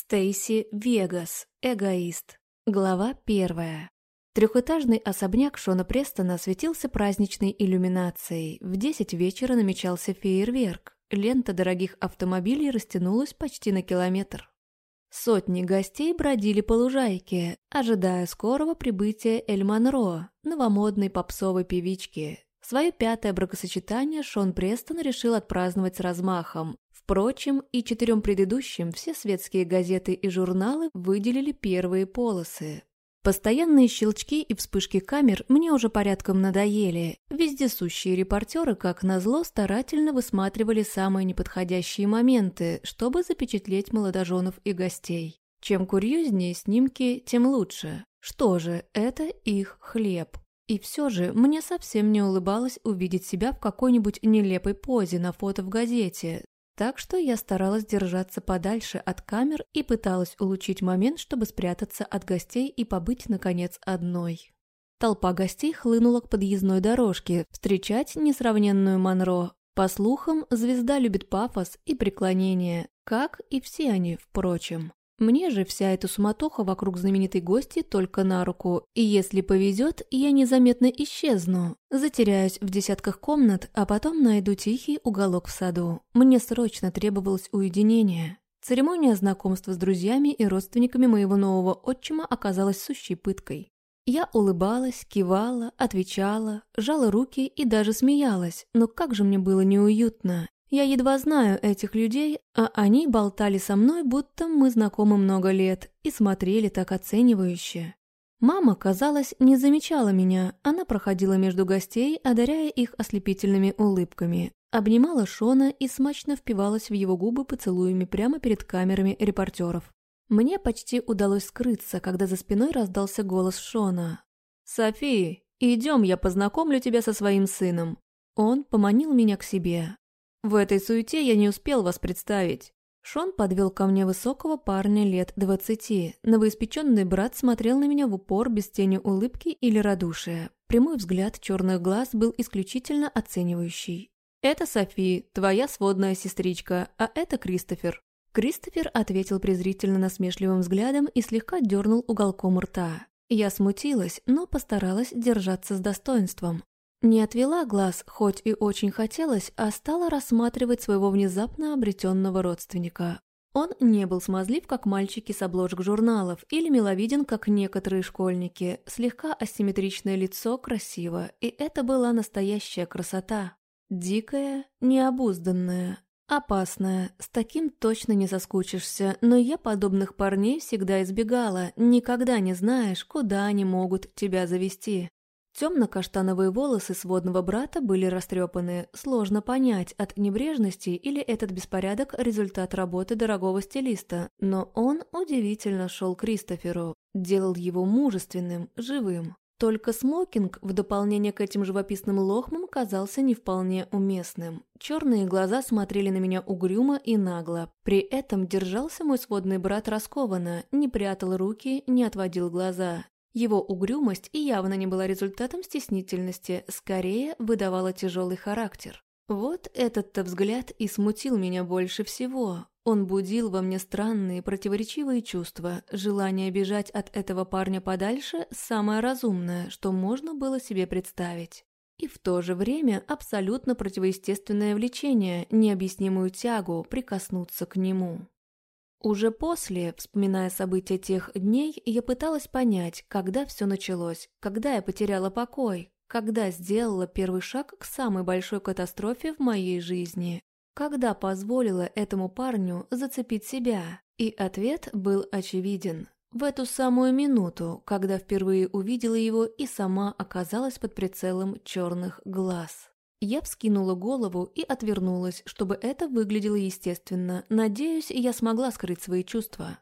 Стейси Вегас. Эгоист. Глава первая. Трехэтажный особняк Шона Престона осветился праздничной иллюминацией. В десять вечера намечался фейерверк. Лента дорогих автомобилей растянулась почти на километр. Сотни гостей бродили по лужайке, ожидая скорого прибытия Эль Монро, новомодной попсовой певички. Свое пятое бракосочетание Шон Престон решил отпраздновать с размахом. Впрочем, и четырем предыдущим все светские газеты и журналы выделили первые полосы. Постоянные щелчки и вспышки камер мне уже порядком надоели. Вездесущие репортеры, как назло, старательно высматривали самые неподходящие моменты, чтобы запечатлеть молодоженов и гостей. Чем курьезнее снимки, тем лучше. Что же, это их хлеб. И все же мне совсем не улыбалось увидеть себя в какой-нибудь нелепой позе на фото в газете, так что я старалась держаться подальше от камер и пыталась улучшить момент, чтобы спрятаться от гостей и побыть, наконец, одной. Толпа гостей хлынула к подъездной дорожке, встречать несравненную Монро. По слухам, звезда любит пафос и преклонение, как и все они, впрочем. Мне же вся эта суматоха вокруг знаменитой гости только на руку, и если повезет, я незаметно исчезну, затеряюсь в десятках комнат, а потом найду тихий уголок в саду. Мне срочно требовалось уединение. Церемония знакомства с друзьями и родственниками моего нового отчима оказалась сущей пыткой. Я улыбалась, кивала, отвечала, жала руки и даже смеялась, но как же мне было неуютно. Я едва знаю этих людей, а они болтали со мной, будто мы знакомы много лет, и смотрели так оценивающе. Мама, казалось, не замечала меня, она проходила между гостей, одаряя их ослепительными улыбками, обнимала Шона и смачно впивалась в его губы поцелуями прямо перед камерами репортеров. Мне почти удалось скрыться, когда за спиной раздался голос Шона. «Софи, идем, я познакомлю тебя со своим сыном». Он поманил меня к себе, в этой суете я не успел вас представить. Шон подвел ко мне высокого парня лет двадцати. Новоиспеченный брат смотрел на меня в упор без тени улыбки или радушия. Прямой взгляд черных глаз был исключительно оценивающий. «Это Софи, твоя сводная сестричка, а это Кристофер». Кристофер ответил презрительно насмешливым взглядом и слегка дернул уголком рта. Я смутилась, но постаралась держаться с достоинством. Не отвела глаз, хоть и очень хотелось, а стала рассматривать своего внезапно обретенного родственника. Он не был смазлив, как мальчики с обложек журналов, или миловиден, как некоторые школьники. Слегка асимметричное лицо красиво, и это была настоящая красота. Дикая, необузданная, опасная. С таким точно не соскучишься, но я подобных парней всегда избегала. Никогда не знаешь, куда они могут тебя завести. Темно-каштановые волосы сводного брата были растрепаны. Сложно понять, от небрежности или этот беспорядок – результат работы дорогого стилиста. Но он удивительно шел Кристоферу, делал его мужественным, живым. Только смокинг, в дополнение к этим живописным лохмам, казался не вполне уместным. Черные глаза смотрели на меня угрюмо и нагло. При этом держался мой сводный брат раскованно, не прятал руки, не отводил глаза. Его угрюмость и явно не была результатом стеснительности, скорее выдавала тяжелый характер. Вот этот-то взгляд и смутил меня больше всего. Он будил во мне странные противоречивые чувства. Желание бежать от этого парня подальше – самое разумное, что можно было себе представить. И в то же время абсолютно противоестественное влечение, необъяснимую тягу прикоснуться к нему. Уже после, вспоминая события тех дней, я пыталась понять, когда все началось, когда я потеряла покой, когда сделала первый шаг к самой большой катастрофе в моей жизни, когда позволила этому парню зацепить себя. И ответ был очевиден. В эту самую минуту, когда впервые увидела его и сама оказалась под прицелом черных глаз. Я вскинула голову и отвернулась, чтобы это выглядело естественно. Надеюсь, я смогла скрыть свои чувства.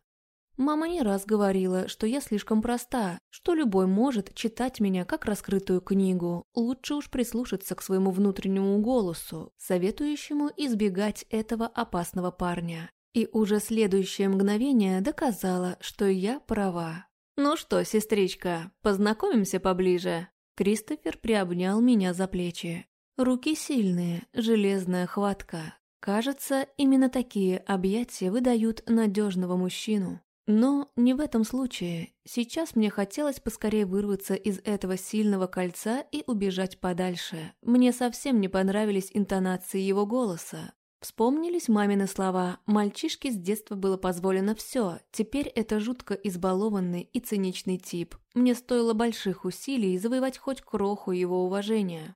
Мама не раз говорила, что я слишком проста, что любой может читать меня как раскрытую книгу. Лучше уж прислушаться к своему внутреннему голосу, советующему избегать этого опасного парня. И уже следующее мгновение доказало, что я права. «Ну что, сестричка, познакомимся поближе?» Кристофер приобнял меня за плечи. Руки сильные, железная хватка. Кажется, именно такие объятия выдают надежного мужчину. Но не в этом случае. Сейчас мне хотелось поскорее вырваться из этого сильного кольца и убежать подальше. Мне совсем не понравились интонации его голоса. Вспомнились мамины слова «мальчишке с детства было позволено все, теперь это жутко избалованный и циничный тип. Мне стоило больших усилий завоевать хоть кроху его уважения».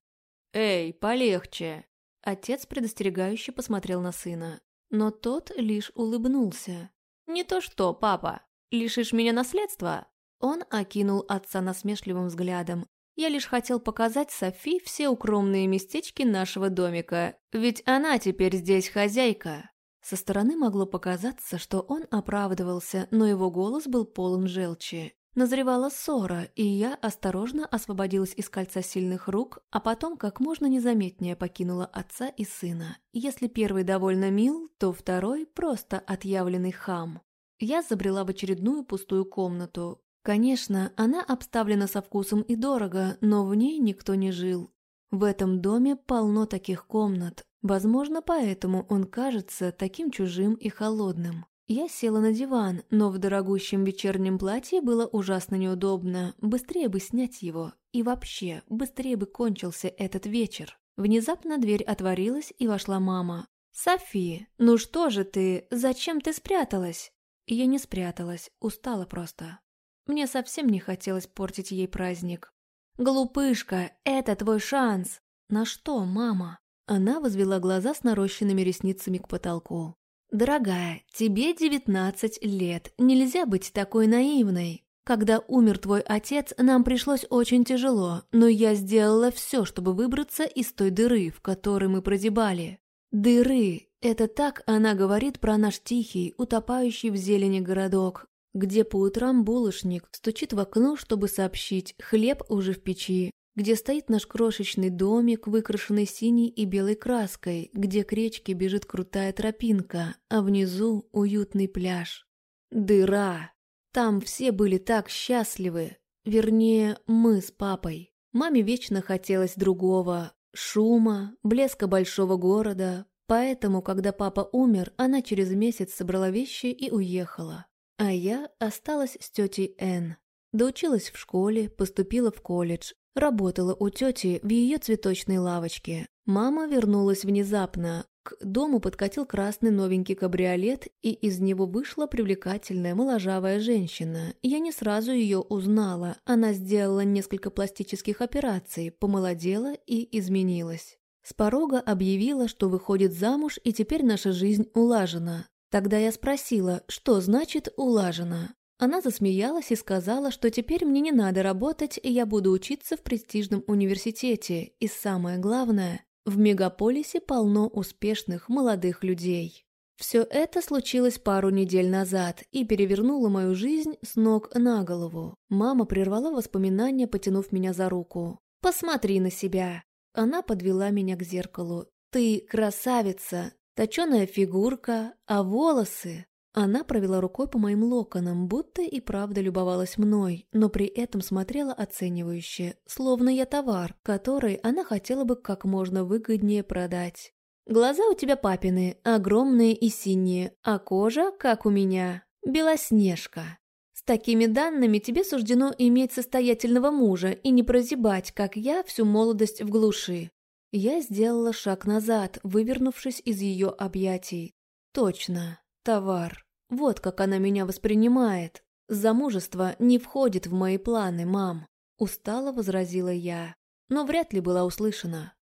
«Эй, полегче!» Отец предостерегающе посмотрел на сына, но тот лишь улыбнулся. «Не то что, папа, лишишь меня наследства?» Он окинул отца насмешливым взглядом. «Я лишь хотел показать Софи все укромные местечки нашего домика, ведь она теперь здесь хозяйка». Со стороны могло показаться, что он оправдывался, но его голос был полон желчи. Назревала ссора, и я осторожно освободилась из кольца сильных рук, а потом как можно незаметнее покинула отца и сына. Если первый довольно мил, то второй просто отъявленный хам. Я забрела в очередную пустую комнату. Конечно, она обставлена со вкусом и дорого, но в ней никто не жил. В этом доме полно таких комнат. Возможно, поэтому он кажется таким чужим и холодным. Я села на диван, но в дорогущем вечернем платье было ужасно неудобно. Быстрее бы снять его. И вообще, быстрее бы кончился этот вечер. Внезапно дверь отворилась, и вошла мама. «Софи, ну что же ты? Зачем ты спряталась?» Я не спряталась, устала просто. Мне совсем не хотелось портить ей праздник. «Глупышка, это твой шанс!» «На что, мама?» Она возвела глаза с нарощенными ресницами к потолку. «Дорогая, тебе девятнадцать лет, нельзя быть такой наивной. Когда умер твой отец, нам пришлось очень тяжело, но я сделала все, чтобы выбраться из той дыры, в которой мы продебали. Дыры — это так она говорит про наш тихий, утопающий в зелени городок, где по утрам булочник стучит в окно, чтобы сообщить «хлеб уже в печи», где стоит наш крошечный домик, выкрашенный синей и белой краской, где к речке бежит крутая тропинка, а внизу уютный пляж. Дыра. Там все были так счастливы. Вернее, мы с папой. Маме вечно хотелось другого. Шума, блеска большого города. Поэтому, когда папа умер, она через месяц собрала вещи и уехала. А я осталась с тетей Энн. Доучилась в школе, поступила в колледж, Работала у тети в ее цветочной лавочке. Мама вернулась внезапно. К дому подкатил красный новенький кабриолет, и из него вышла привлекательная моложавая женщина. Я не сразу ее узнала. Она сделала несколько пластических операций, помолодела и изменилась. С порога объявила, что выходит замуж, и теперь наша жизнь улажена. Тогда я спросила, что значит «улажена». Она засмеялась и сказала, что теперь мне не надо работать, и я буду учиться в престижном университете, и самое главное, в мегаполисе полно успешных молодых людей. Все это случилось пару недель назад и перевернуло мою жизнь с ног на голову. Мама прервала воспоминания, потянув меня за руку. «Посмотри на себя!» Она подвела меня к зеркалу. «Ты красавица! Точеная фигурка, а волосы она провела рукой по моим локонам, будто и правда любовалась мной, но при этом смотрела оценивающе, словно я товар, который она хотела бы как можно выгоднее продать. «Глаза у тебя папины, огромные и синие, а кожа, как у меня, белоснежка. С такими данными тебе суждено иметь состоятельного мужа и не прозябать, как я, всю молодость в глуши». Я сделала шаг назад, вывернувшись из ее объятий. «Точно, Товар. Вот как она меня воспринимает. Замужество не входит в мои планы, мам. Устало возразила я, но вряд ли была услышана.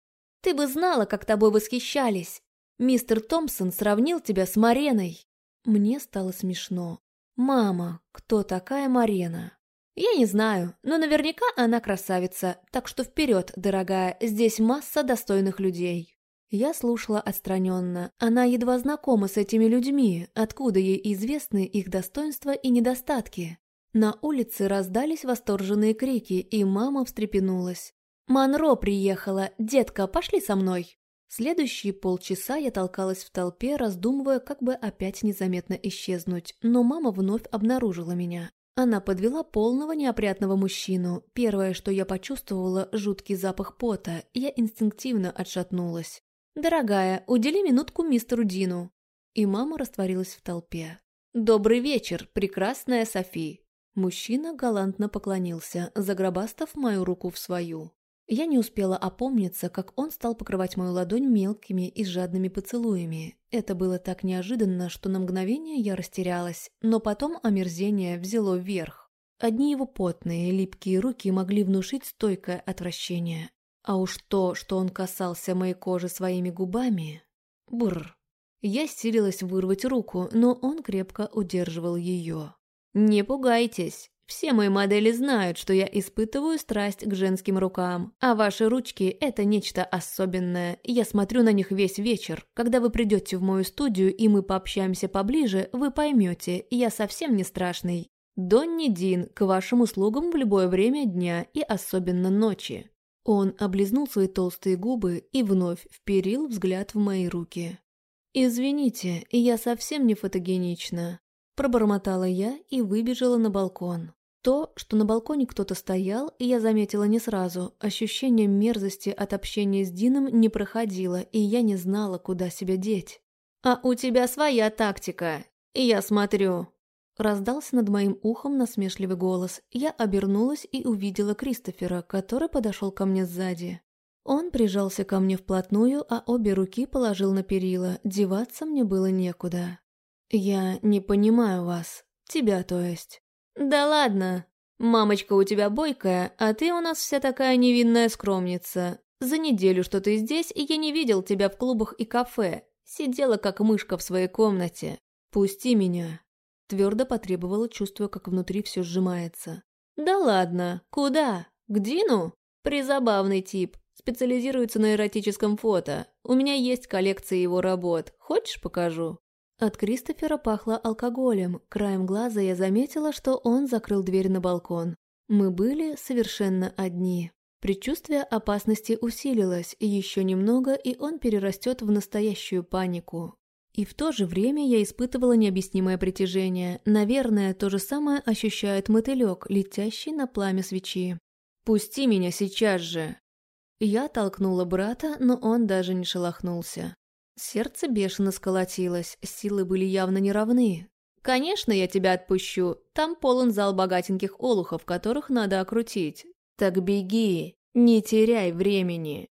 Ты бы знала, как тобой восхищались. Мистер Томпсон сравнил тебя с Мареной. Мне стало смешно. Мама, кто такая Марена? Я не знаю, но наверняка она красавица, так что вперед, дорогая, здесь масса достойных людей. Я слушала отстраненно. Она едва знакома с этими людьми, откуда ей известны их достоинства и недостатки. На улице раздались восторженные крики, и мама встрепенулась. «Монро приехала! Детка, пошли со мной!» Следующие полчаса я толкалась в толпе, раздумывая, как бы опять незаметно исчезнуть, но мама вновь обнаружила меня. Она подвела полного неопрятного мужчину. Первое, что я почувствовала, жуткий запах пота, я инстинктивно отшатнулась. «Дорогая, удели минутку мистеру Дину». И мама растворилась в толпе. «Добрый вечер, прекрасная Софи!» Мужчина галантно поклонился, загробастав мою руку в свою. Я не успела опомниться, как он стал покрывать мою ладонь мелкими и жадными поцелуями. Это было так неожиданно, что на мгновение я растерялась, но потом омерзение взяло вверх. Одни его потные, липкие руки могли внушить стойкое отвращение. А уж то, что он касался моей кожи своими губами... Бррр. Я силилась вырвать руку, но он крепко удерживал ее. «Не пугайтесь. Все мои модели знают, что я испытываю страсть к женским рукам, а ваши ручки – это нечто особенное. Я смотрю на них весь вечер. Когда вы придете в мою студию и мы пообщаемся поближе, вы поймете, я совсем не страшный. Донни Дин к вашим услугам в любое время дня и особенно ночи». Он облизнул свои толстые губы и вновь вперил взгляд в мои руки. «Извините, я совсем не фотогенична», – пробормотала я и выбежала на балкон. То, что на балконе кто-то стоял, я заметила не сразу. Ощущение мерзости от общения с Дином не проходило, и я не знала, куда себя деть. «А у тебя своя тактика, я смотрю», Раздался над моим ухом насмешливый голос. Я обернулась и увидела Кристофера, который подошел ко мне сзади. Он прижался ко мне вплотную, а обе руки положил на перила. Деваться мне было некуда. «Я не понимаю вас. Тебя, то есть». «Да ладно. Мамочка у тебя бойкая, а ты у нас вся такая невинная скромница. За неделю, что ты здесь, я не видел тебя в клубах и кафе. Сидела как мышка в своей комнате. Пусти меня». Твердо потребовала, чувствуя, как внутри все сжимается. «Да ладно. Куда? К Дину? Призабавный тип. Специализируется на эротическом фото. У меня есть коллекция его работ. Хочешь, покажу?» От Кристофера пахло алкоголем. Краем глаза я заметила, что он закрыл дверь на балкон. Мы были совершенно одни. Предчувствие опасности усилилось, еще немного, и он перерастет в настоящую панику. И в то же время я испытывала необъяснимое притяжение. Наверное, то же самое ощущает мотылек, летящий на пламя свечи. «Пусти меня сейчас же!» Я толкнула брата, но он даже не шелохнулся. Сердце бешено сколотилось, силы были явно неравны. «Конечно, я тебя отпущу. Там полон зал богатеньких олухов, которых надо окрутить. Так беги, не теряй времени».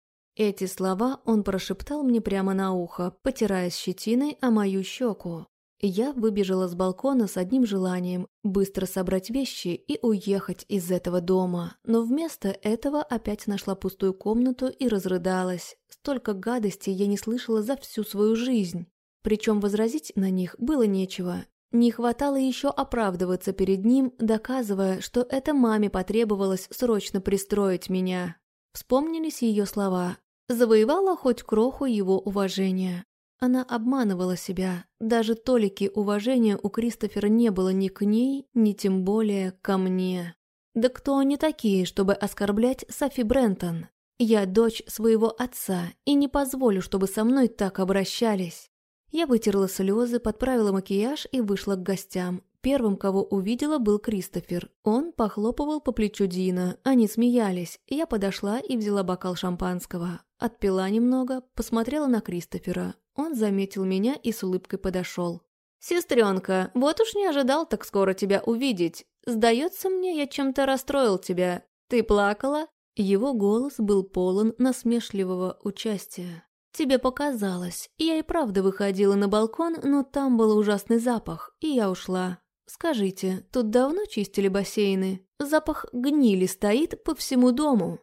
Эти слова он прошептал мне прямо на ухо, потирая щетиной о мою щеку. Я выбежала с балкона с одним желанием – быстро собрать вещи и уехать из этого дома. Но вместо этого опять нашла пустую комнату и разрыдалась. Столько гадостей я не слышала за всю свою жизнь. Причем возразить на них было нечего. Не хватало еще оправдываться перед ним, доказывая, что это маме потребовалось срочно пристроить меня. Вспомнились ее слова. Завоевала хоть кроху его уважения. Она обманывала себя. Даже толики уважения у Кристофера не было ни к ней, ни тем более ко мне. Да кто они такие, чтобы оскорблять Софи Брентон? Я дочь своего отца и не позволю, чтобы со мной так обращались. Я вытерла слезы, подправила макияж и вышла к гостям. Первым, кого увидела, был Кристофер. Он похлопывал по плечу Дина. Они смеялись. Я подошла и взяла бокал шампанского. Отпила немного, посмотрела на Кристофера. Он заметил меня и с улыбкой подошел. «Сестренка, вот уж не ожидал так скоро тебя увидеть. Сдается мне, я чем-то расстроил тебя. Ты плакала?» Его голос был полон насмешливого участия. «Тебе показалось. Я и правда выходила на балкон, но там был ужасный запах, и я ушла. Скажите, тут давно чистили бассейны? Запах гнили стоит по всему дому».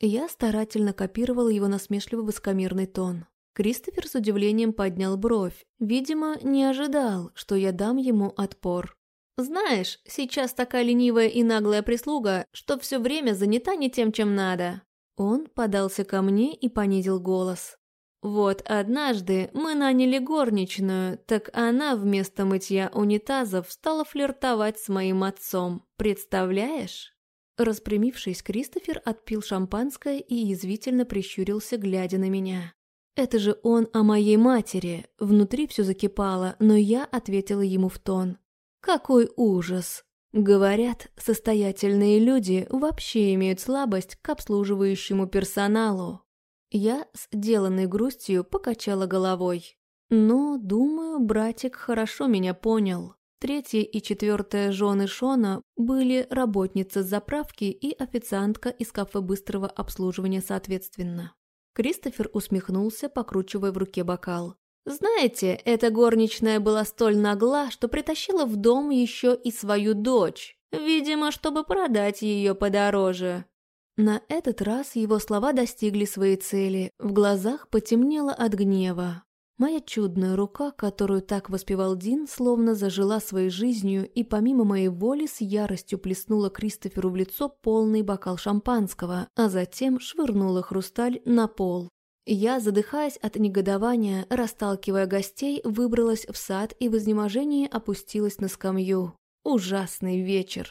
Я старательно копировала его насмешливо высокомерный тон. Кристофер с удивлением поднял бровь. Видимо, не ожидал, что я дам ему отпор. «Знаешь, сейчас такая ленивая и наглая прислуга, что все время занята не тем, чем надо». Он подался ко мне и понизил голос. «Вот однажды мы наняли горничную, так она вместо мытья унитазов стала флиртовать с моим отцом. Представляешь?» Распрямившись, Кристофер отпил шампанское и язвительно прищурился, глядя на меня. Это же он о моей матери. Внутри все закипало, но я ответила ему в тон. Какой ужас. Говорят, состоятельные люди вообще имеют слабость к обслуживающему персоналу. Я с деланной грустью покачала головой. Но, думаю, братик хорошо меня понял. Третья и четвертая жены Шона были работницы заправки и официантка из кафе быстрого обслуживания соответственно. Кристофер усмехнулся, покручивая в руке бокал. «Знаете, эта горничная была столь нагла, что притащила в дом еще и свою дочь, видимо, чтобы продать ее подороже». На этот раз его слова достигли своей цели, в глазах потемнело от гнева. Моя чудная рука, которую так воспевал Дин, словно зажила своей жизнью и помимо моей воли с яростью плеснула Кристоферу в лицо полный бокал шампанского, а затем швырнула хрусталь на пол. Я, задыхаясь от негодования, расталкивая гостей, выбралась в сад и в изнеможении опустилась на скамью. Ужасный вечер.